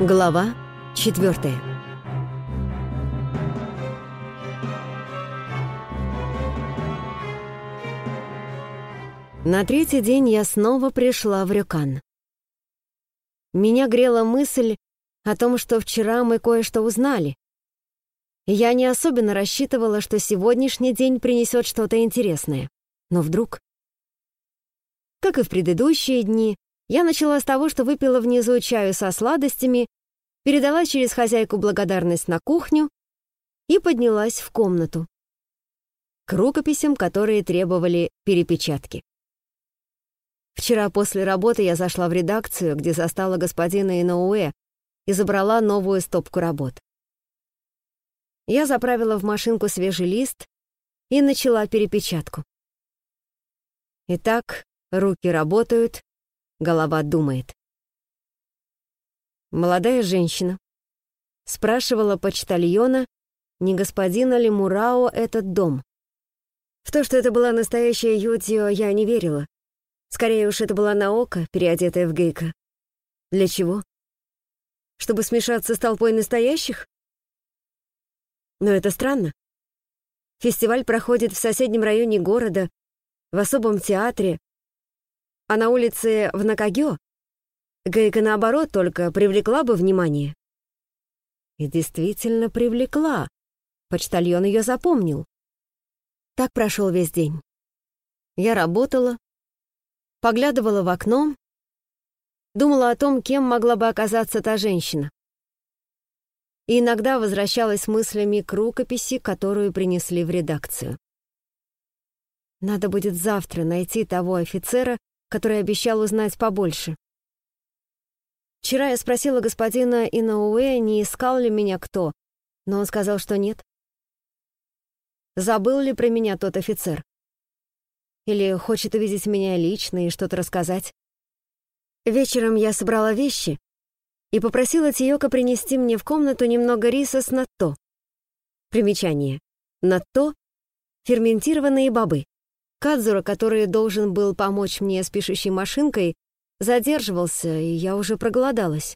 Глава четвертая. На третий день я снова пришла в Рюкан. Меня грела мысль о том, что вчера мы кое-что узнали. Я не особенно рассчитывала, что сегодняшний день принесет что-то интересное. Но вдруг... Как и в предыдущие дни, я начала с того, что выпила внизу чаю со сладостями, передала через хозяйку благодарность на кухню и поднялась в комнату к рукописям, которые требовали перепечатки. Вчера после работы я зашла в редакцию, где застала господина Иноуэ и забрала новую стопку работ. Я заправила в машинку свежий лист и начала перепечатку. Итак, руки работают, Голова думает. Молодая женщина спрашивала почтальона, не господина ли Мурао этот дом. В то, что это была настоящая Ютио, я не верила. Скорее уж, это была Наока, переодетая в гейка. Для чего? Чтобы смешаться с толпой настоящих? Но это странно. Фестиваль проходит в соседнем районе города, в особом театре, а на улице в Накагё Гейка, наоборот, только привлекла бы внимание. И действительно привлекла. Почтальон ее запомнил. Так прошел весь день. Я работала, поглядывала в окно, думала о том, кем могла бы оказаться та женщина. И иногда возвращалась мыслями к рукописи, которую принесли в редакцию. Надо будет завтра найти того офицера, который обещал узнать побольше. Вчера я спросила господина Инауэ, не искал ли меня кто, но он сказал, что нет. Забыл ли про меня тот офицер? Или хочет увидеть меня лично и что-то рассказать? Вечером я собрала вещи и попросила Тиёка принести мне в комнату немного риса с натто. Примечание. Натто — ферментированные бобы. Кадзура, который должен был помочь мне с пишущей машинкой, задерживался, и я уже проголодалась.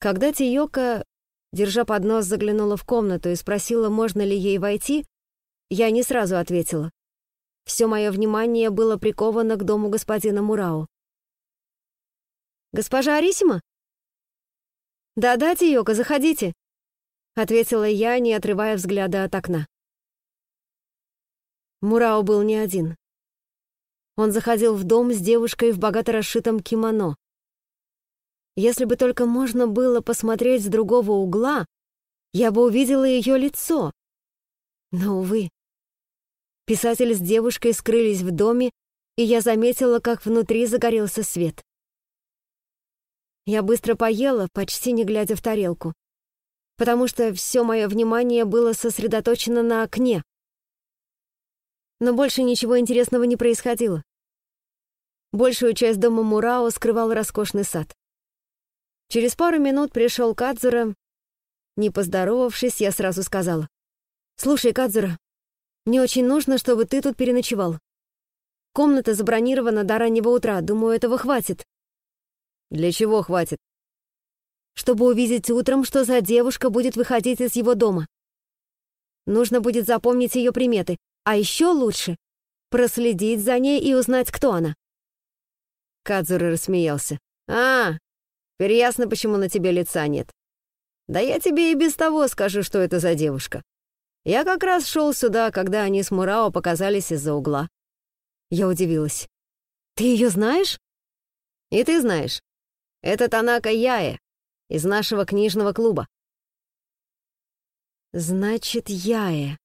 Когда Тиёка, держа поднос, заглянула в комнату и спросила, можно ли ей войти, я не сразу ответила. Все мое внимание было приковано к дому господина Мурао. «Госпожа Арисима?» «Да-да, Тиёка, заходите», — ответила я, не отрывая взгляда от окна. Мурао был не один. Он заходил в дом с девушкой в богато расшитом кимоно. Если бы только можно было посмотреть с другого угла, я бы увидела ее лицо. Но, увы. Писатель с девушкой скрылись в доме, и я заметила, как внутри загорелся свет. Я быстро поела, почти не глядя в тарелку, потому что все мое внимание было сосредоточено на окне, но больше ничего интересного не происходило. Большую часть дома Мурао скрывал роскошный сад. Через пару минут пришел Кадзура. Не поздоровавшись, я сразу сказала. «Слушай, Кадзура, мне очень нужно, чтобы ты тут переночевал. Комната забронирована до раннего утра, думаю, этого хватит». «Для чего хватит?» «Чтобы увидеть утром, что за девушка будет выходить из его дома. Нужно будет запомнить ее приметы, а еще лучше — проследить за ней и узнать, кто она. Кадзура рассмеялся. «А, теперь ясно, почему на тебе лица нет. Да я тебе и без того скажу, что это за девушка. Я как раз шел сюда, когда они с Мурао показались из-за угла». Я удивилась. «Ты ее знаешь?» «И ты знаешь. Это Танака Яе из нашего книжного клуба». «Значит, Яе.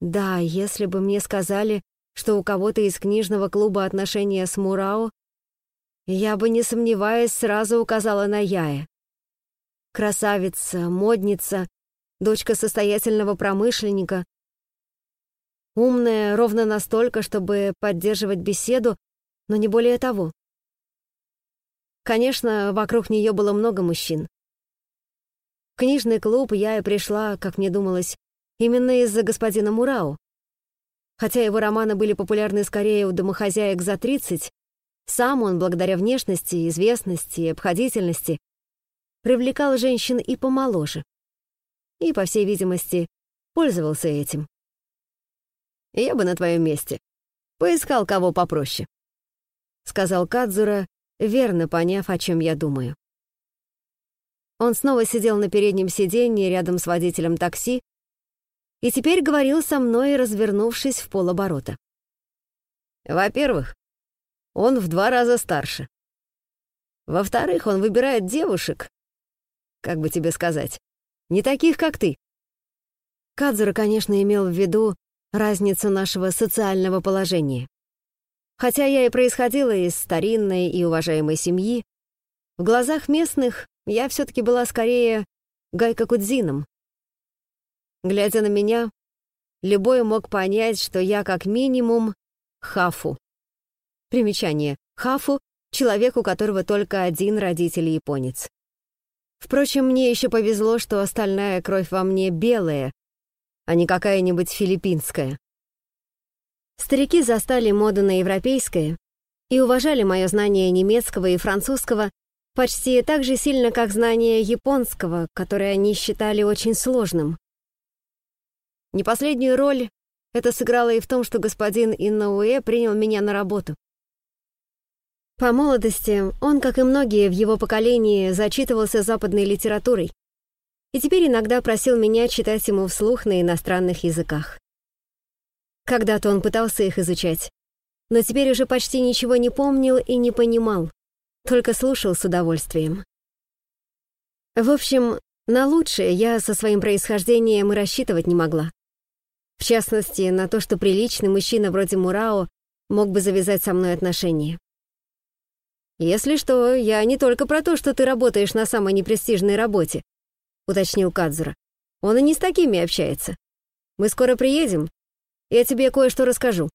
Да, если бы мне сказали, что у кого-то из книжного клуба отношения с Мурао, я бы, не сомневаясь, сразу указала на Яя. Красавица, модница, дочка состоятельного промышленника, умная ровно настолько, чтобы поддерживать беседу, но не более того. Конечно, вокруг нее было много мужчин. В книжный клуб я и пришла, как мне думалось, Именно из-за господина Мурау. Хотя его романы были популярны скорее у домохозяек за 30, сам он, благодаря внешности, известности и обходительности, привлекал женщин и помоложе. И, по всей видимости, пользовался этим. «Я бы на твоем месте поискал кого попроще», — сказал Кадзура, верно поняв, о чем я думаю. Он снова сидел на переднем сиденье рядом с водителем такси и теперь говорил со мной, развернувшись в полоборота. Во-первых, он в два раза старше. Во-вторых, он выбирает девушек, как бы тебе сказать, не таких, как ты. Кадзура, конечно, имел в виду разницу нашего социального положения. Хотя я и происходила из старинной и уважаемой семьи, в глазах местных я все таки была скорее Гайка Кудзином. Глядя на меня, любой мог понять, что я как минимум хафу. Примечание. Хафу — человек, у которого только один родитель японец. Впрочем, мне еще повезло, что остальная кровь во мне белая, а не какая-нибудь филиппинская. Старики застали моду на европейское и уважали мое знание немецкого и французского почти так же сильно, как знание японского, которое они считали очень сложным. Не последнюю роль это сыграло и в том, что господин Иннауэ принял меня на работу. По молодости он, как и многие в его поколении, зачитывался западной литературой и теперь иногда просил меня читать ему вслух на иностранных языках. Когда-то он пытался их изучать, но теперь уже почти ничего не помнил и не понимал, только слушал с удовольствием. В общем, на лучшее я со своим происхождением и рассчитывать не могла. В частности, на то, что приличный мужчина вроде Мурао мог бы завязать со мной отношения. «Если что, я не только про то, что ты работаешь на самой непрестижной работе», — уточнил Кадзура. «Он и не с такими общается. Мы скоро приедем, я тебе кое-что расскажу».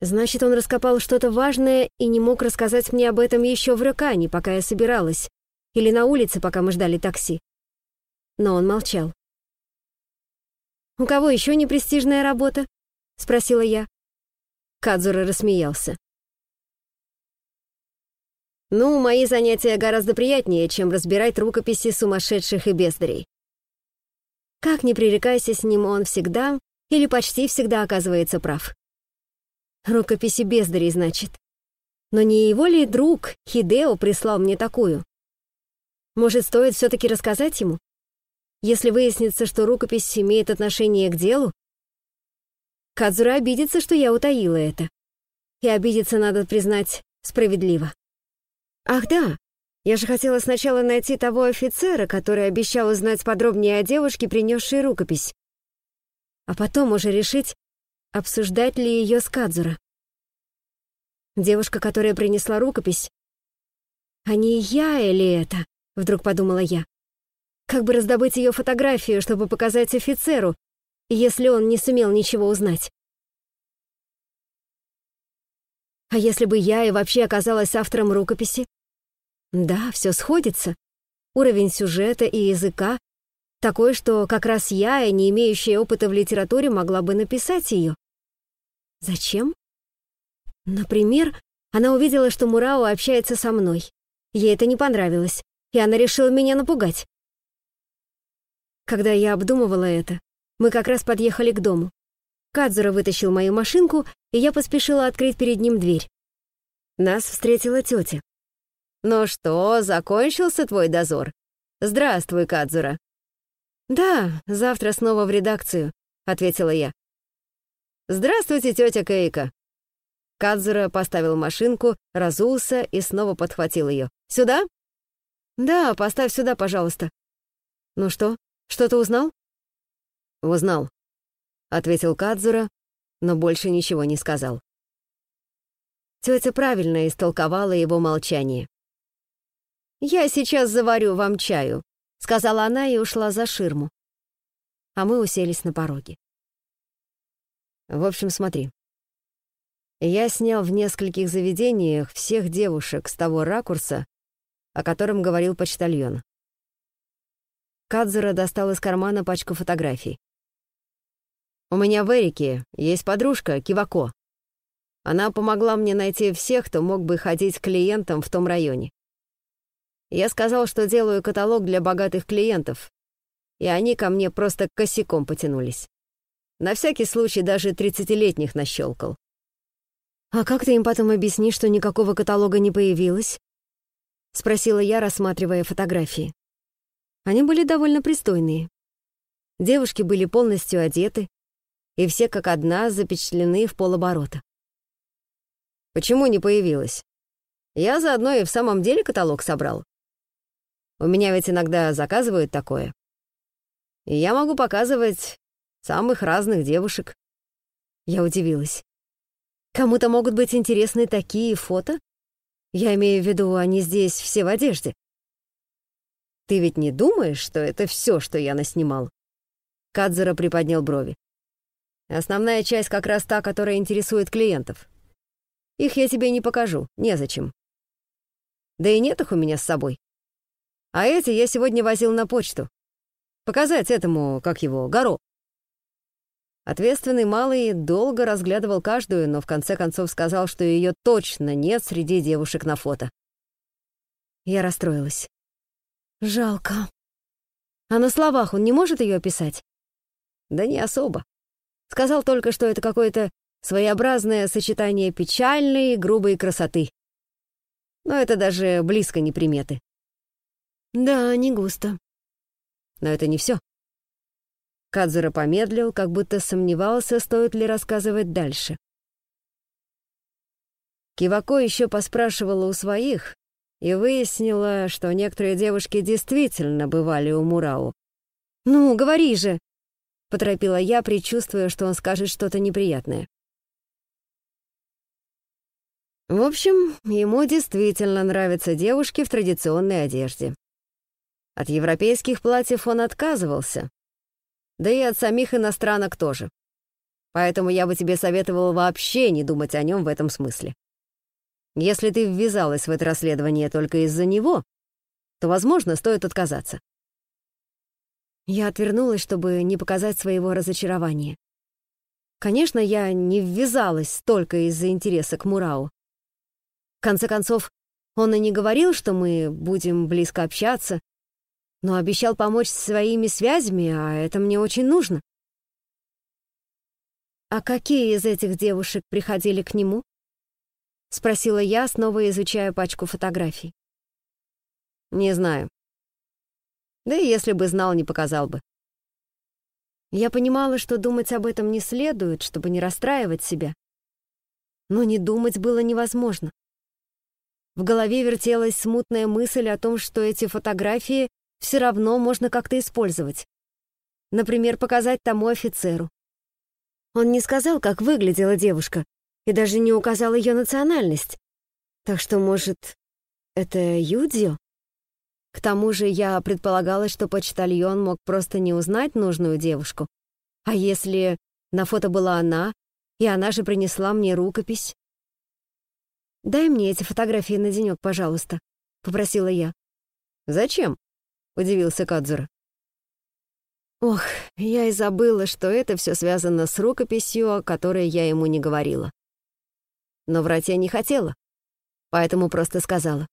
Значит, он раскопал что-то важное и не мог рассказать мне об этом еще в Рюкане, пока я собиралась, или на улице, пока мы ждали такси. Но он молчал. «У кого еще непрестижная работа?» — спросила я. Кадзура рассмеялся. «Ну, мои занятия гораздо приятнее, чем разбирать рукописи сумасшедших и бездарей. Как ни пререкайся с ним, он всегда или почти всегда оказывается прав. Рукописи бездарей, значит. Но не его ли друг Хидео прислал мне такую? Может, стоит все-таки рассказать ему? Если выяснится, что рукопись имеет отношение к делу, Кадзура обидится, что я утаила это. И обидеться, надо признать, справедливо. Ах да, я же хотела сначала найти того офицера, который обещал узнать подробнее о девушке, принесшей рукопись. А потом уже решить, обсуждать ли ее с Кадзура. Девушка, которая принесла рукопись. А не я или это? Вдруг подумала я. Как бы раздобыть ее фотографию, чтобы показать офицеру, если он не сумел ничего узнать? А если бы я и вообще оказалась автором рукописи? Да, все сходится. Уровень сюжета и языка такой, что как раз я, не имеющая опыта в литературе, могла бы написать ее. Зачем? Например, она увидела, что Мурао общается со мной. Ей это не понравилось, и она решила меня напугать. Когда я обдумывала это, мы как раз подъехали к дому. Кадзура вытащил мою машинку, и я поспешила открыть перед ним дверь. Нас встретила тетя. «Ну что, закончился твой дозор? Здравствуй, Кадзура». «Да, завтра снова в редакцию», — ответила я. «Здравствуйте, тетя Кейка». Кадзура поставил машинку, разулся и снова подхватил ее. «Сюда?» «Да, поставь сюда, пожалуйста». «Ну что, что-то узнал?» «Узнал», — ответил Кадзура, но больше ничего не сказал. Тетя правильно истолковала его молчание. «Я сейчас заварю вам чаю», — сказала она и ушла за ширму. А мы уселись на пороге. «В общем, смотри. Я снял в нескольких заведениях всех девушек с того ракурса, о котором говорил почтальон. Кадзура достал из кармана пачку фотографий. «У меня в Эрике есть подружка, Кивако. Она помогла мне найти всех, кто мог бы ходить клиентам в том районе. Я сказал, что делаю каталог для богатых клиентов, и они ко мне просто косяком потянулись. На всякий случай даже тридцатилетних нащелкал. «А как ты им потом объяснишь, что никакого каталога не появилось?» — спросила я, рассматривая фотографии. Они были довольно пристойные. Девушки были полностью одеты, и все как одна запечатлены в полоборота. Почему не появилась? Я заодно и в самом деле каталог собрал. У меня ведь иногда заказывают такое. И я могу показывать самых разных девушек. Я удивилась. Кому-то могут быть интересны такие фото? Я имею в виду, они здесь все в одежде. Ты ведь не думаешь, что это все, что я наснимал? Кадзера приподнял брови. Основная часть как раз та, которая интересует клиентов. Их я тебе не покажу, незачем. Да и нет их у меня с собой. А эти я сегодня возил на почту. Показать этому, как его, Горо. Ответственный малый долго разглядывал каждую, но в конце концов сказал, что ее точно нет среди девушек на фото. Я расстроилась. Жалко. А на словах он не может ее описать? Да не особо. Сказал только, что это какое-то своеобразное сочетание печальной и грубой красоты. Но это даже близко не приметы. Да, не густо. Но это не все. Кадзура помедлил, как будто сомневался, стоит ли рассказывать дальше. Кивако еще поспрашивала у своих и выяснила, что некоторые девушки действительно бывали у Мурау. «Ну, говори же!» — поторопила я, предчувствуя, что он скажет что-то неприятное. В общем, ему действительно нравятся девушки в традиционной одежде. От европейских платьев он отказывался, да и от самих иностранок тоже. Поэтому я бы тебе советовал вообще не думать о нем в этом смысле. Если ты ввязалась в это расследование только из-за него, то, возможно, стоит отказаться. Я отвернулась, чтобы не показать своего разочарования. Конечно, я не ввязалась только из-за интереса к Мурау. В конце концов, он и не говорил, что мы будем близко общаться, но обещал помочь своими связями, а это мне очень нужно. «А какие из этих девушек приходили к нему?» — спросила я, снова изучая пачку фотографий. «Не знаю. Да и если бы знал, не показал бы». Я понимала, что думать об этом не следует, чтобы не расстраивать себя. Но не думать было невозможно. В голове вертелась смутная мысль о том, что эти фотографии все равно можно как-то использовать. Например, показать тому офицеру. Он не сказал, как выглядела девушка, и даже не указал ее национальность. Так что, может, это Юдзио? К тому же я предполагала, что почтальон мог просто не узнать нужную девушку. А если на фото была она, и она же принесла мне рукопись? «Дай мне эти фотографии на денек, пожалуйста», — попросила я. «Зачем?» — удивился Кадзура. Ох, я и забыла, что это все связано с рукописью, о которой я ему не говорила. Но врать я не хотела, поэтому просто сказала.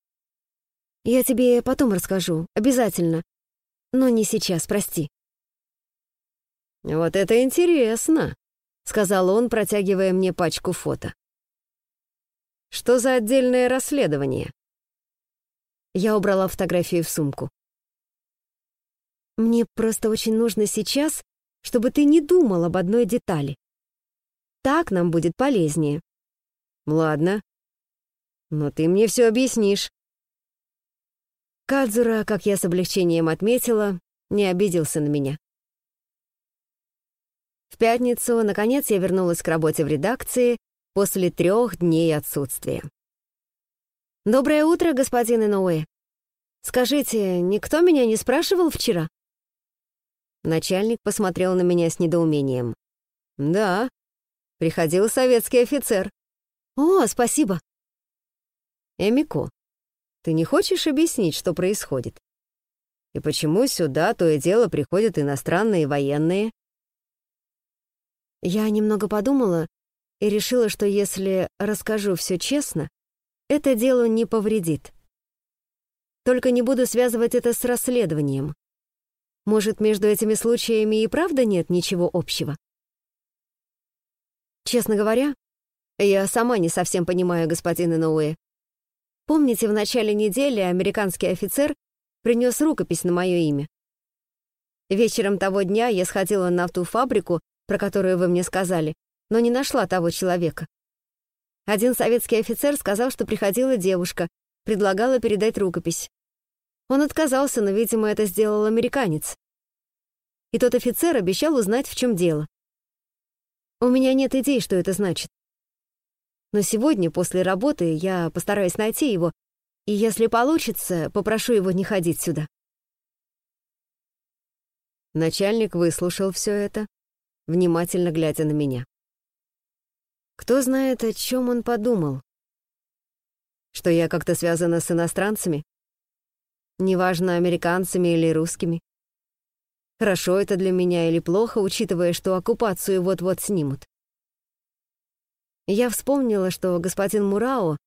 «Я тебе потом расскажу, обязательно. Но не сейчас, прости». «Вот это интересно», — сказал он, протягивая мне пачку фото. «Что за отдельное расследование?» Я убрала фотографию в сумку. Мне просто очень нужно сейчас, чтобы ты не думал об одной детали. Так нам будет полезнее. Ладно. Но ты мне все объяснишь. Кадзура, как я с облегчением отметила, не обиделся на меня. В пятницу, наконец, я вернулась к работе в редакции после трех дней отсутствия. «Доброе утро, господин Иноуэ. Скажите, никто меня не спрашивал вчера?» Начальник посмотрел на меня с недоумением. «Да, приходил советский офицер». «О, спасибо». «Эмико, ты не хочешь объяснить, что происходит? И почему сюда то и дело приходят иностранные военные?» Я немного подумала и решила, что если расскажу все честно, это делу не повредит. Только не буду связывать это с расследованием. Может, между этими случаями и правда нет ничего общего? Честно говоря, я сама не совсем понимаю господина Ноуэ. Помните, в начале недели американский офицер принес рукопись на мое имя? Вечером того дня я сходила на ту фабрику, про которую вы мне сказали, но не нашла того человека. Один советский офицер сказал, что приходила девушка, предлагала передать рукопись. Он отказался, но, видимо, это сделал американец. И тот офицер обещал узнать, в чем дело. У меня нет идей, что это значит. Но сегодня, после работы, я постараюсь найти его, и если получится, попрошу его не ходить сюда. Начальник выслушал все это, внимательно глядя на меня. Кто знает, о чем он подумал? Что я как-то связана с иностранцами? Неважно, американцами или русскими. Хорошо это для меня или плохо, учитывая, что оккупацию вот-вот снимут. Я вспомнила, что господин Мурао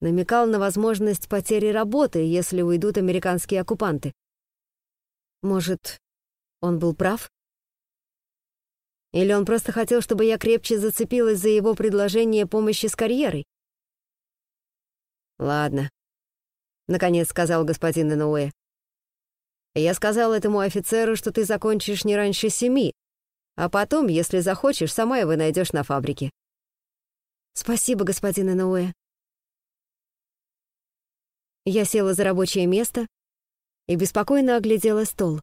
намекал на возможность потери работы, если уйдут американские оккупанты. Может, он был прав? Или он просто хотел, чтобы я крепче зацепилась за его предложение помощи с карьерой? «Ладно», — наконец сказал господин Инуэ. «Я сказал этому офицеру, что ты закончишь не раньше семи, а потом, если захочешь, сама его найдешь на фабрике». «Спасибо, господин Инуэ». Я села за рабочее место и беспокойно оглядела стол.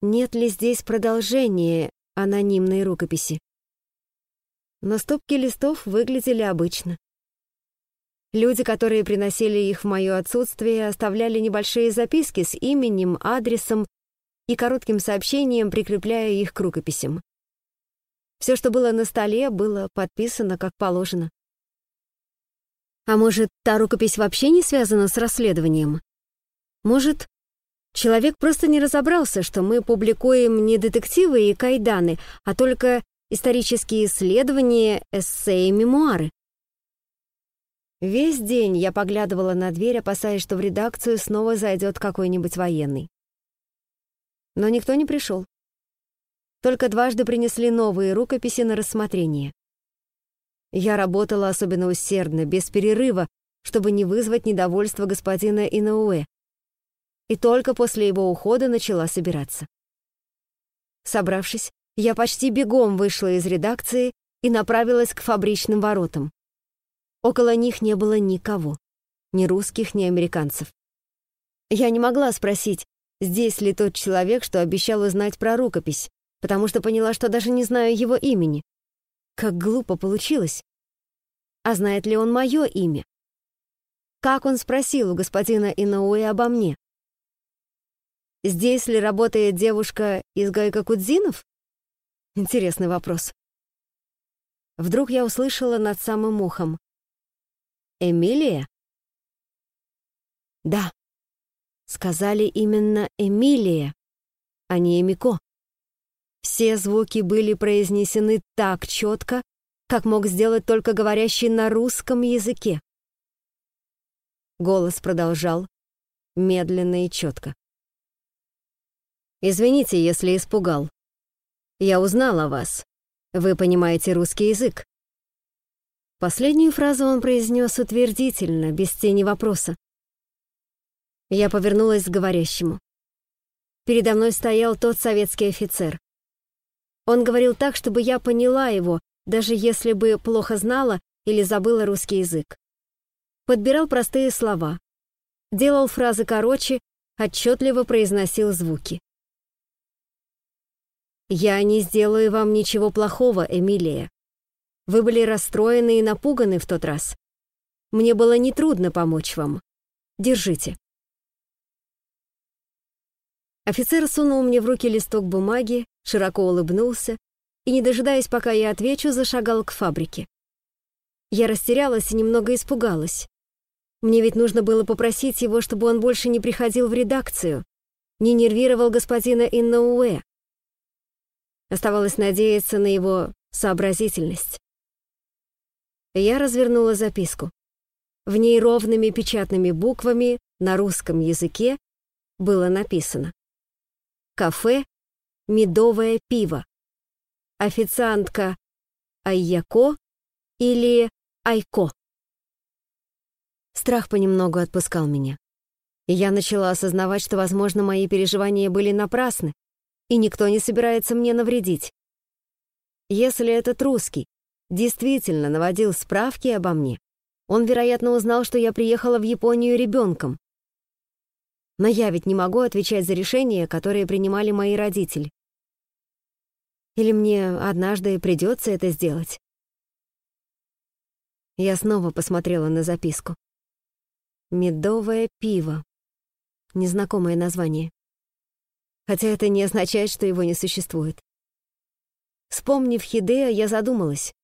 Нет ли здесь продолжения анонимной рукописи? Но стопки листов выглядели обычно. Люди, которые приносили их в мое отсутствие, оставляли небольшие записки с именем, адресом и коротким сообщением, прикрепляя их к рукописям. Все, что было на столе, было подписано как положено. А может, та рукопись вообще не связана с расследованием? Может, Человек просто не разобрался, что мы публикуем не детективы и кайданы, а только исторические исследования, эссе и мемуары. Весь день я поглядывала на дверь, опасаясь, что в редакцию снова зайдет какой-нибудь военный. Но никто не пришел. Только дважды принесли новые рукописи на рассмотрение. Я работала особенно усердно, без перерыва, чтобы не вызвать недовольство господина Инауэ, и только после его ухода начала собираться. Собравшись, я почти бегом вышла из редакции и направилась к фабричным воротам. Около них не было никого, ни русских, ни американцев. Я не могла спросить, здесь ли тот человек, что обещал узнать про рукопись, потому что поняла, что даже не знаю его имени. Как глупо получилось. А знает ли он мое имя? Как он спросил у господина Инауэ обо мне? Здесь ли работает девушка из Гайкакудзинов? Интересный вопрос. Вдруг я услышала над самым ухом. «Эмилия?» «Да», сказали именно Эмилия, а не Эмико. Все звуки были произнесены так четко, как мог сделать только говорящий на русском языке. Голос продолжал медленно и четко. Извините, если испугал. Я узнал о вас. Вы понимаете русский язык. Последнюю фразу он произнес утвердительно, без тени вопроса. Я повернулась к говорящему. Передо мной стоял тот советский офицер. Он говорил так, чтобы я поняла его, даже если бы плохо знала или забыла русский язык. Подбирал простые слова. Делал фразы короче, отчетливо произносил звуки. «Я не сделаю вам ничего плохого, Эмилия. Вы были расстроены и напуганы в тот раз. Мне было нетрудно помочь вам. Держите». Офицер сунул мне в руки листок бумаги, широко улыбнулся и, не дожидаясь, пока я отвечу, зашагал к фабрике. Я растерялась и немного испугалась. Мне ведь нужно было попросить его, чтобы он больше не приходил в редакцию, не нервировал господина Иннауэ. Оставалось надеяться на его сообразительность. Я развернула записку. В ней ровными печатными буквами на русском языке было написано «Кафе «Медовое пиво», официантка Айяко или Айко. Страх понемногу отпускал меня. И я начала осознавать, что, возможно, мои переживания были напрасны, и никто не собирается мне навредить. Если этот русский действительно наводил справки обо мне, он, вероятно, узнал, что я приехала в Японию ребенком. Но я ведь не могу отвечать за решения, которые принимали мои родители. Или мне однажды придется это сделать? Я снова посмотрела на записку. Медовое пиво. Незнакомое название. Хотя это не означает, что его не существует. Вспомнив Хидея, я задумалась.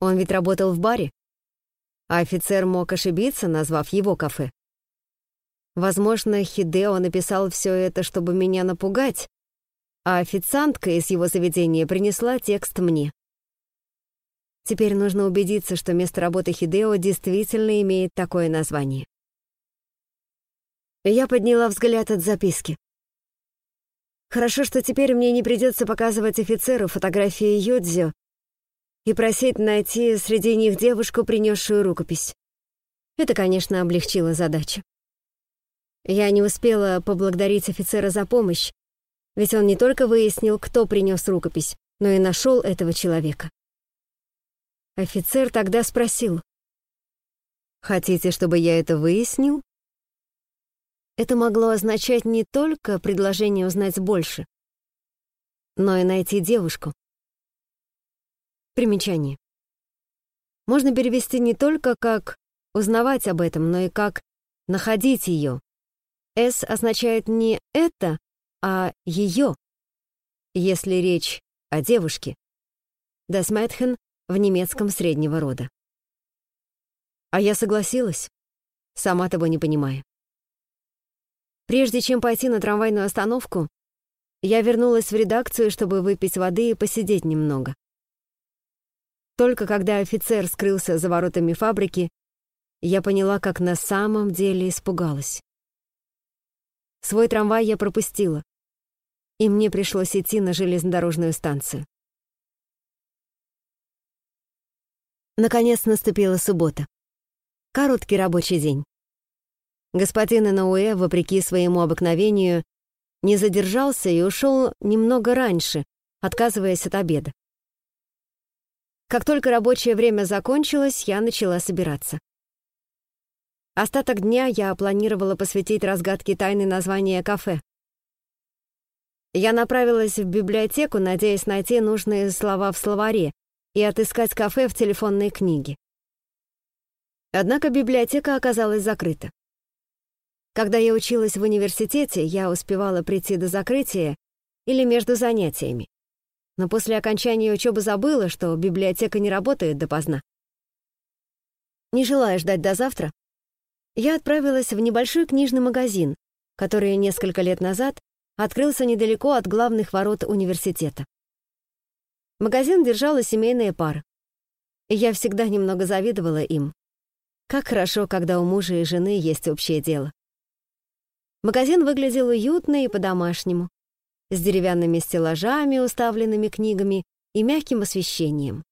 Он ведь работал в баре, а офицер мог ошибиться, назвав его кафе. Возможно, Хидео написал все это, чтобы меня напугать, а официантка из его заведения принесла текст мне. Теперь нужно убедиться, что место работы Хидео действительно имеет такое название. Я подняла взгляд от записки. Хорошо, что теперь мне не придется показывать офицеру фотографии Йодзё и просить найти среди них девушку, принесшую рукопись. Это, конечно, облегчило задачу. Я не успела поблагодарить офицера за помощь, ведь он не только выяснил, кто принес рукопись, но и нашел этого человека. Офицер тогда спросил. «Хотите, чтобы я это выяснил?» Это могло означать не только предложение узнать больше, но и найти девушку. Примечание. Можно перевести не только как узнавать об этом, но и как находить ее. «С» означает не «это», а «ее», если речь о девушке. Mädchen в немецком среднего рода. А я согласилась, сама того не понимая. Прежде чем пойти на трамвайную остановку, я вернулась в редакцию, чтобы выпить воды и посидеть немного. Только когда офицер скрылся за воротами фабрики, я поняла, как на самом деле испугалась. Свой трамвай я пропустила, и мне пришлось идти на железнодорожную станцию. Наконец наступила суббота. Короткий рабочий день. Господин Инауэ, вопреки своему обыкновению, не задержался и ушел немного раньше, отказываясь от обеда. Как только рабочее время закончилось, я начала собираться. Остаток дня я планировала посвятить разгадке тайны названия кафе. Я направилась в библиотеку, надеясь найти нужные слова в словаре, и отыскать кафе в телефонной книге. Однако библиотека оказалась закрыта. Когда я училась в университете, я успевала прийти до закрытия или между занятиями. Но после окончания учебы забыла, что библиотека не работает допоздна. Не желая ждать до завтра, я отправилась в небольшой книжный магазин, который несколько лет назад открылся недалеко от главных ворот университета. Магазин держала семейная пара. Я всегда немного завидовала им. Как хорошо, когда у мужа и жены есть общее дело. Магазин выглядел уютно и по-домашнему, с деревянными стеллажами, уставленными книгами и мягким освещением.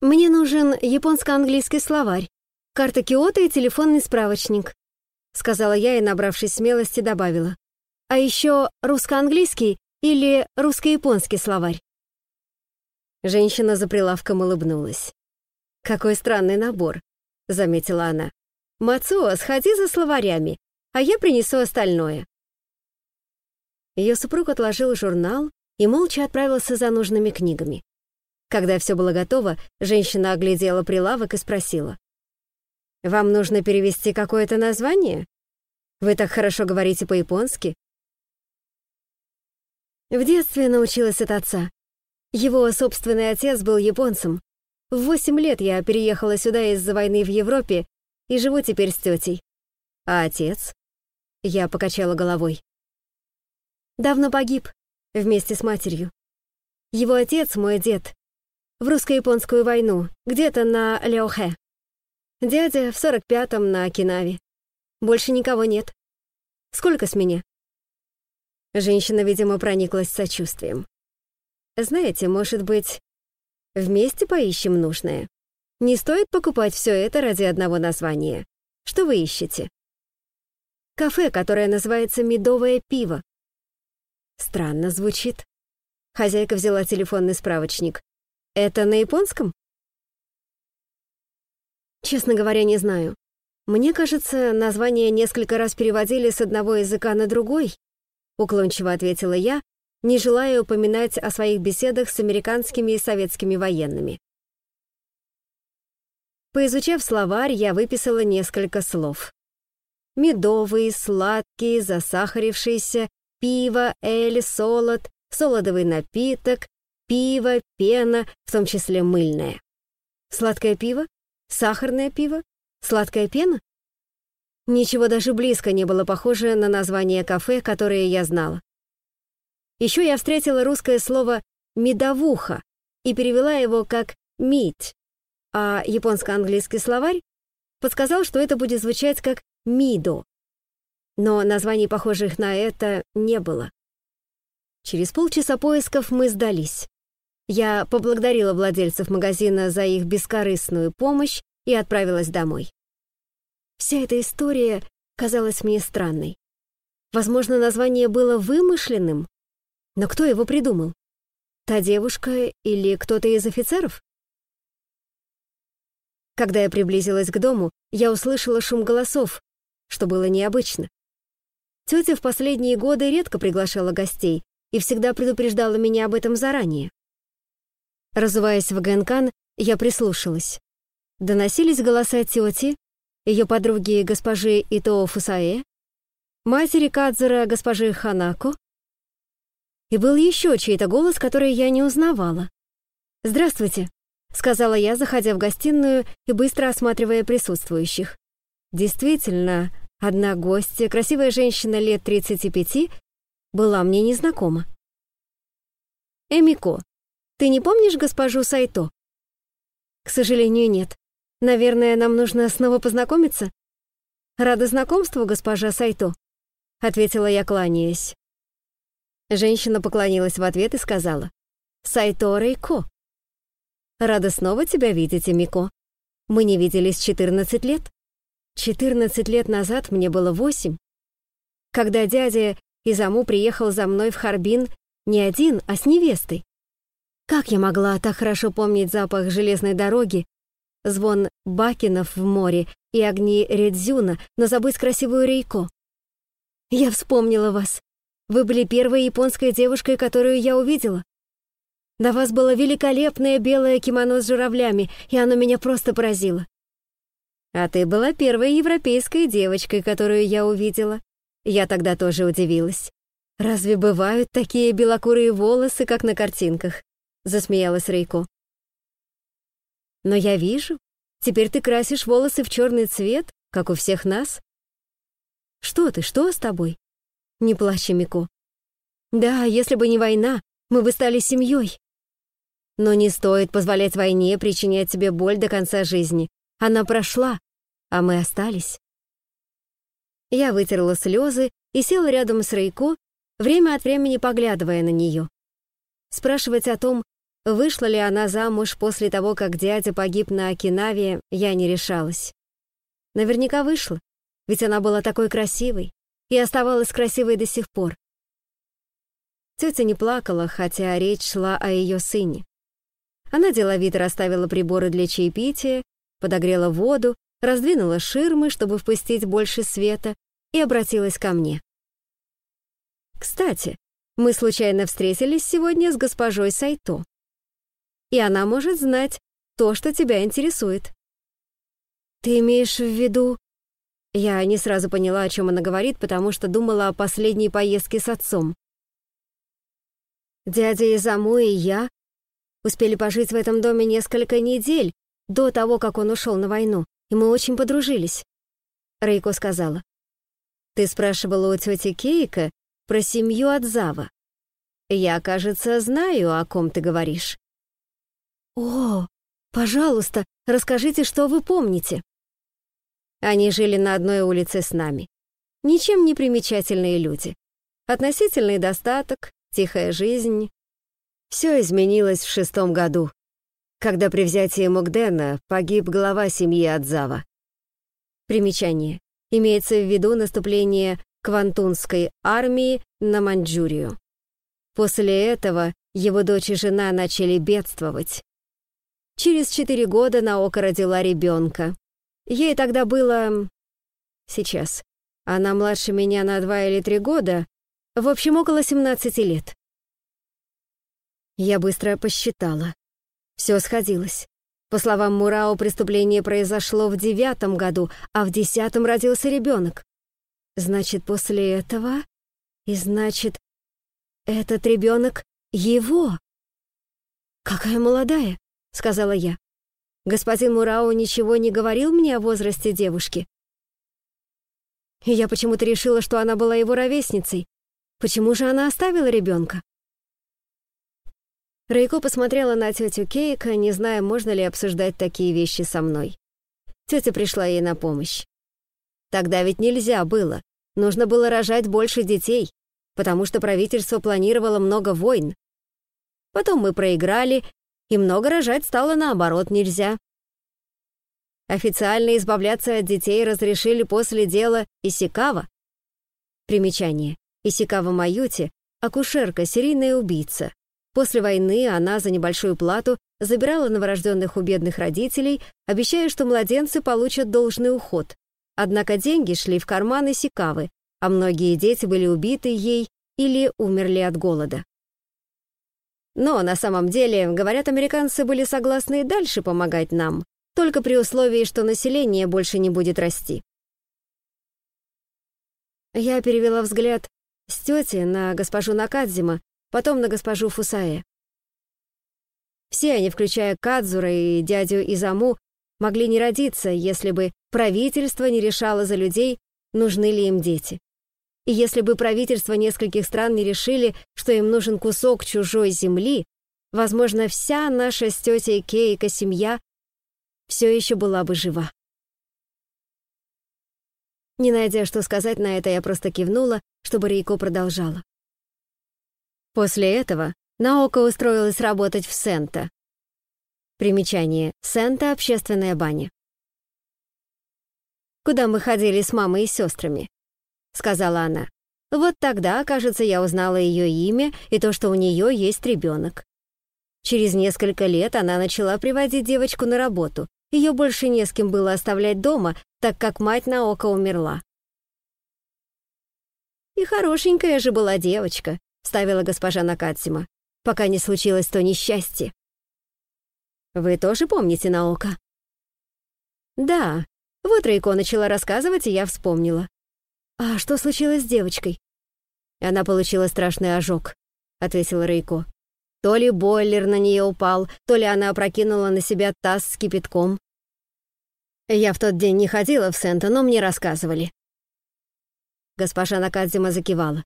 «Мне нужен японско-английский словарь, карта Киото и телефонный справочник», сказала я и, набравшись смелости, добавила. «А еще русско-английский или русско-японский словарь». Женщина за прилавком улыбнулась. «Какой странный набор», — заметила она. «Мацуо, сходи за словарями, а я принесу остальное». Ее супруг отложил журнал и молча отправился за нужными книгами. Когда все было готово, женщина оглядела прилавок и спросила. «Вам нужно перевести какое-то название? Вы так хорошо говорите по-японски?» В детстве научилась от отца. Его собственный отец был японцем. В восемь лет я переехала сюда из-за войны в Европе и живу теперь с тетей. А отец? Я покачала головой. Давно погиб, вместе с матерью. Его отец, мой дед, в русско-японскую войну, где-то на Леохе. Дядя в сорок пятом на Окинаве. Больше никого нет. Сколько с меня?» Женщина, видимо, прониклась сочувствием. «Знаете, может быть, вместе поищем нужное? Не стоит покупать все это ради одного названия. Что вы ищете?» «Кафе, которое называется «Медовое пиво». Странно звучит. Хозяйка взяла телефонный справочник. «Это на японском?» Честно говоря, не знаю. Мне кажется, название несколько раз переводили с одного языка на другой, уклончиво ответила я, не желая упоминать о своих беседах с американскими и советскими военными. Поизучав словарь, я выписала несколько слов. Медовый, сладкий, засахарившийся, пиво, эль, солод, солодовый напиток, пиво, пена, в том числе мыльное. Сладкое пиво? Сахарное пиво? Сладкая пена? Ничего даже близко не было похоже на название кафе, которое я знала. Еще я встретила русское слово «медовуха» и перевела его как «мить», а японско-английский словарь подсказал, что это будет звучать как «мидо». Но названий, похожих на это, не было. Через полчаса поисков мы сдались. Я поблагодарила владельцев магазина за их бескорыстную помощь и отправилась домой. Вся эта история казалась мне странной. Возможно, название было вымышленным, но кто его придумал? Та девушка или кто-то из офицеров? Когда я приблизилась к дому, я услышала шум голосов, что было необычно. Тетя в последние годы редко приглашала гостей и всегда предупреждала меня об этом заранее. Разуваясь в Гэнкан, я прислушалась. Доносились голоса тети, ее подруги госпожи Итоо Фусаэ, матери Кадзера госпожи Ханако, и был еще чей-то голос, который я не узнавала. «Здравствуйте», — сказала я, заходя в гостиную и быстро осматривая присутствующих. Действительно, одна гостья, красивая женщина лет 35, была мне незнакома. «Эмико, ты не помнишь госпожу Сайто? К сожалению, нет. Наверное, нам нужно снова познакомиться? Рада знакомству, госпожа Сайто, ответила я, кланяясь. Женщина поклонилась в ответ и сказала: Сайто Рейко. Рада снова тебя видеть, Мико. Мы не виделись 14 лет. 14 лет назад мне было восемь. Когда дядя Изаму приехал за мной в Харбин не один, а с невестой. Как я могла так хорошо помнить запах железной дороги, звон бакенов в море и огни Редзюна, но забыть красивую Рейко? Я вспомнила вас. Вы были первой японской девушкой, которую я увидела. На вас было великолепное белое кимоно с журавлями, и оно меня просто поразило. А ты была первой европейской девочкой, которую я увидела. Я тогда тоже удивилась. Разве бывают такие белокурые волосы, как на картинках? Засмеялась Рейко. Но я вижу, теперь ты красишь волосы в черный цвет, как у всех нас. Что ты, что с тобой? Не плачь, Мико. Да, если бы не война, мы бы стали семьей. Но не стоит позволять войне причинять тебе боль до конца жизни. Она прошла, а мы остались. Я вытерла слезы и села рядом с Рейко, время от времени поглядывая на нее. Спрашивать о том, вышла ли она замуж после того, как дядя погиб на Окинаве, я не решалась. Наверняка вышла, ведь она была такой красивой и оставалась красивой до сих пор. Тетя не плакала, хотя речь шла о ее сыне. Она деловито расставила приборы для чаепития, подогрела воду, раздвинула ширмы, чтобы впустить больше света, и обратилась ко мне. «Кстати, мы случайно встретились сегодня с госпожой Сайто. И она может знать то, что тебя интересует. Ты имеешь в виду... Я не сразу поняла, о чем она говорит, потому что думала о последней поездке с отцом. Дядя Изаму и я успели пожить в этом доме несколько недель до того, как он ушел на войну, и мы очень подружились. Рейко сказала. Ты спрашивала у тети Кейка про семью Адзава. Я, кажется, знаю, о ком ты говоришь. О, пожалуйста, расскажите, что вы помните. Они жили на одной улице с нами. Ничем не примечательные люди. Относительный достаток, тихая жизнь. Все изменилось в шестом году, когда при взятии Мукдена погиб глава семьи Адзава. Примечание. Имеется в виду наступление Квантунской армии на Маньчжурию. После этого его дочь и жена начали бедствовать. Через четыре года Наока родила ребенка. Ей тогда было... Сейчас. Она младше меня на два или три года, в общем, около 17 лет. Я быстро посчитала. Все сходилось. По словам Мурао, преступление произошло в девятом году, а в десятом родился ребенок. Значит, после этого... И значит, этот ребенок его. Какая молодая, сказала я. Господин Мурао ничего не говорил мне о возрасте девушки. я почему-то решила, что она была его ровесницей. Почему же она оставила ребенка? Рейко посмотрела на тетю Кейка, не зная, можно ли обсуждать такие вещи со мной. Тетя пришла ей на помощь. Тогда ведь нельзя было. Нужно было рожать больше детей, потому что правительство планировало много войн. Потом мы проиграли, и много рожать стало наоборот нельзя. Официально избавляться от детей разрешили после дела Исикава. Примечание. Исикава Маюти — акушерка, серийная убийца. После войны она за небольшую плату забирала новорожденных у бедных родителей, обещая, что младенцы получат должный уход. Однако деньги шли в карманы Сикавы, а многие дети были убиты ей или умерли от голода. Но на самом деле, говорят, американцы были согласны и дальше помогать нам, только при условии, что население больше не будет расти. Я перевела взгляд с тети на госпожу Накадзима, потом на госпожу Фусае. Все они, включая Кадзура и дядю Изаму, могли не родиться, если бы правительство не решало за людей, нужны ли им дети. И если бы правительства нескольких стран не решили, что им нужен кусок чужой земли, возможно, вся наша с тетей Кейка семья все еще была бы жива. Не найдя, что сказать на это, я просто кивнула, чтобы Рейко продолжала. После этого Наока устроилась работать в Сента. Примечание. Сента — общественная баня. «Куда мы ходили с мамой и сестрами», — сказала она. Вот тогда, кажется, я узнала ее имя и то, что у нее есть ребенок. Через несколько лет она начала приводить девочку на работу. Ее больше не с кем было оставлять дома, так как мать Наока умерла. «И хорошенькая же была девочка», — ставила госпожа Накатсима, «пока не случилось то несчастье». «Вы тоже помните Наока?» «Да, вот Рейко начала рассказывать, и я вспомнила. А что случилось с девочкой?» «Она получила страшный ожог», — ответила Рейко. То ли бойлер на нее упал, то ли она опрокинула на себя таз с кипятком. Я в тот день не ходила в Сента, но мне рассказывали. Госпожа Накадзима закивала.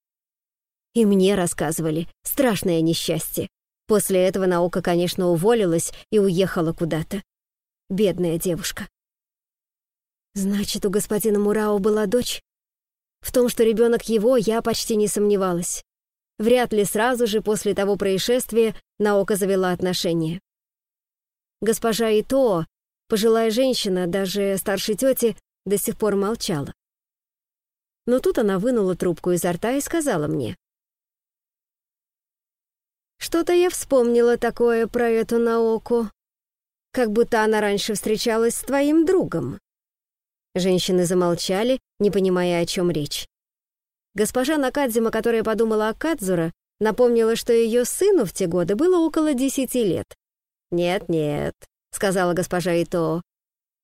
И мне рассказывали. Страшное несчастье. После этого наука, конечно, уволилась и уехала куда-то. Бедная девушка. Значит, у господина Мурао была дочь? В том, что ребенок его, я почти не сомневалась. Вряд ли сразу же после того происшествия Наока завела отношения. Госпожа Ито, пожилая женщина, даже старше тети, до сих пор молчала. Но тут она вынула трубку изо рта и сказала мне. «Что-то я вспомнила такое про эту Наоку. Как будто она раньше встречалась с твоим другом». Женщины замолчали, не понимая, о чем речь. Госпожа Накадзима, которая подумала о Кадзура, напомнила, что ее сыну в те годы было около десяти лет. «Нет-нет», — сказала госпожа Ито.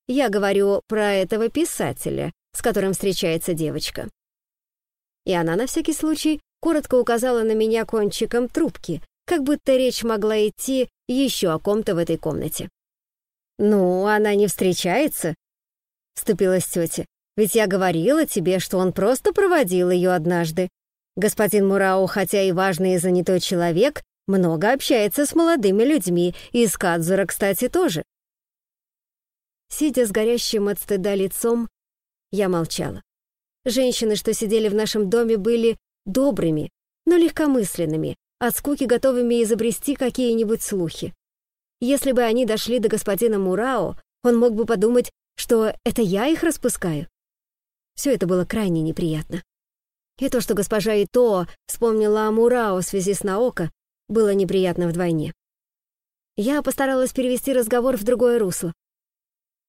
«Я говорю про этого писателя, с которым встречается девочка. И она на всякий случай коротко указала на меня кончиком трубки, как будто речь могла идти еще о ком-то в этой комнате. «Ну, она не встречается», — вступилась тетя. «Ведь я говорила тебе, что он просто проводил ее однажды. Господин Мурао, хотя и важный и занятой человек, много общается с молодыми людьми, и с Кадзура, кстати, тоже. Сидя с горящим от стыда лицом, Я молчала. Женщины, что сидели в нашем доме, были добрыми, но легкомысленными, от скуки готовыми изобрести какие-нибудь слухи. Если бы они дошли до господина Мурао, он мог бы подумать, что это я их распускаю. Все это было крайне неприятно. И то, что госпожа Итоо вспомнила о Мурао в связи с Наока, было неприятно вдвойне. Я постаралась перевести разговор в другое русло.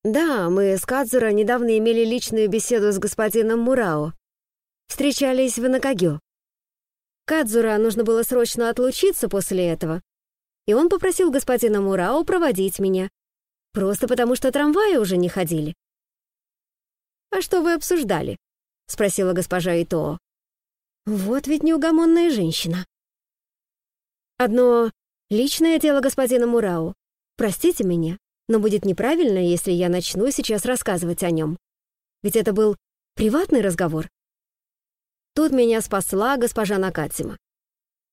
Да, мы с Кадзура недавно имели личную беседу с господином Мурао. Встречались в Накагё. Кадзура нужно было срочно отлучиться после этого, и он попросил господина Мурао проводить меня, просто потому что трамваи уже не ходили. «А что вы обсуждали?» — спросила госпожа Итоо. Вот ведь неугомонная женщина. Одно личное дело господина Мурау. Простите меня, но будет неправильно, если я начну сейчас рассказывать о нем. Ведь это был приватный разговор. Тут меня спасла госпожа Накатима.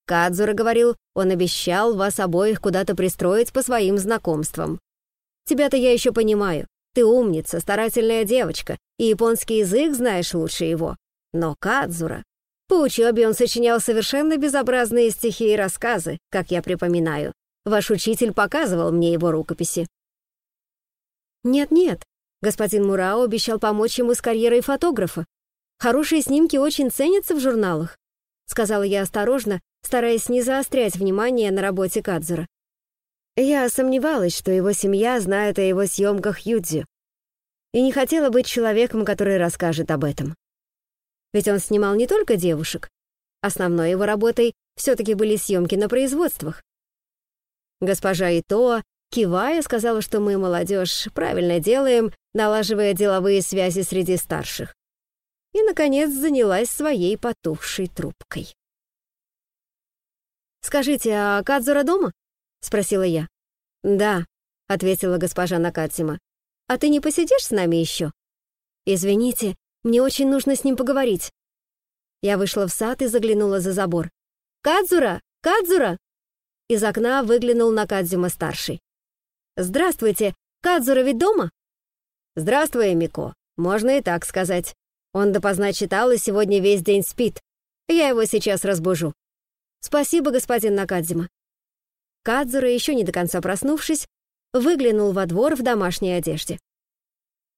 Кадзура говорил, он обещал вас обоих куда-то пристроить по своим знакомствам. Тебя-то я еще понимаю. Ты умница, старательная девочка, и японский язык знаешь лучше его. Но Кадзура по учебе он сочинял совершенно безобразные стихи и рассказы, как я припоминаю. Ваш учитель показывал мне его рукописи. Нет-нет, господин Мурао обещал помочь ему с карьерой фотографа. Хорошие снимки очень ценятся в журналах, сказала я осторожно, стараясь не заострять внимание на работе Кадзура. Я сомневалась, что его семья знает о его съемках Юдзи, и не хотела быть человеком, который расскажет об этом. Ведь он снимал не только девушек. Основной его работой все-таки были съемки на производствах. Госпожа Итоа, кивая, сказала, что мы, молодежь, правильно делаем, налаживая деловые связи среди старших. И, наконец, занялась своей потухшей трубкой. «Скажите, а Кадзура дома?» — спросила я. «Да», — ответила госпожа Накатсима. «А ты не посидишь с нами еще?» «Извините, мне очень нужно с ним поговорить». Я вышла в сад и заглянула за забор. «Кадзура! Кадзура!» Из окна выглянул Накадзима-старший. «Здравствуйте! Кадзура ведь дома?» «Здравствуй, Мико. Можно и так сказать. Он допоздна читал и сегодня весь день спит. Я его сейчас разбужу». «Спасибо, господин Накадзима». Кадзура, еще не до конца проснувшись, выглянул во двор в домашней одежде.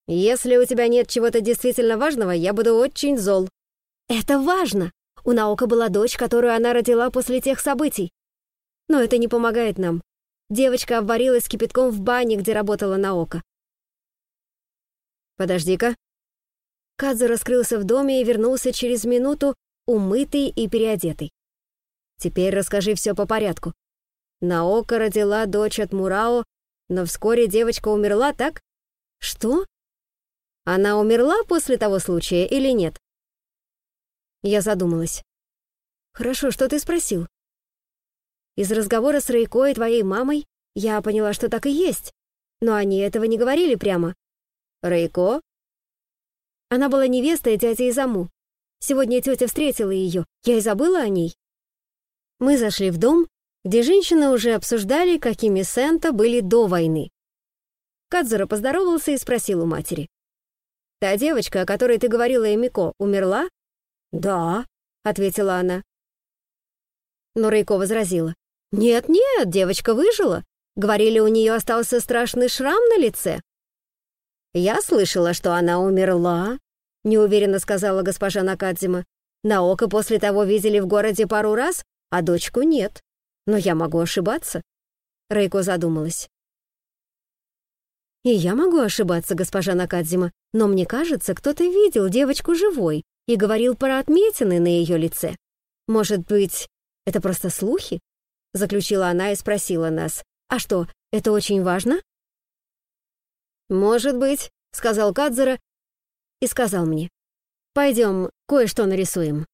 Если у тебя нет чего-то действительно важного, я буду очень зол». «Это важно! У Наока была дочь, которую она родила после тех событий. Но это не помогает нам. Девочка обварилась кипятком в бане, где работала Наока. «Подожди-ка». Кадзу раскрылся в доме и вернулся через минуту, умытый и переодетый. «Теперь расскажи все по порядку. Наока родила дочь от Мурао, но вскоре девочка умерла, так? Что? Она умерла после того случая или нет? Я задумалась. Хорошо, что ты спросил? Из разговора с Рейко и твоей мамой я поняла, что так и есть, но они этого не говорили прямо. Рейко? Она была невестой дяди Изаму. Сегодня тетя встретила ее, я и забыла о ней. Мы зашли в дом, где женщины уже обсуждали, какими Сента были до войны. Кадзура поздоровался и спросил у матери. «Та девочка, о которой ты говорила, Эмико, умерла?» «Да», — ответила она. Но Рейко возразила. «Нет-нет, девочка выжила. Говорили, у нее остался страшный шрам на лице». «Я слышала, что она умерла», — неуверенно сказала госпожа Накадзима. «Наока после того видели в городе пару раз, а дочку нет. Но я могу ошибаться». Рейко задумалась. И я могу ошибаться, госпожа Накадзима, но мне кажется, кто-то видел девочку живой и говорил про отметины на ее лице. Может быть, это просто слухи? Заключила она и спросила нас. А что, это очень важно? Может быть, сказал Кадзера и сказал мне. Пойдем, кое-что нарисуем.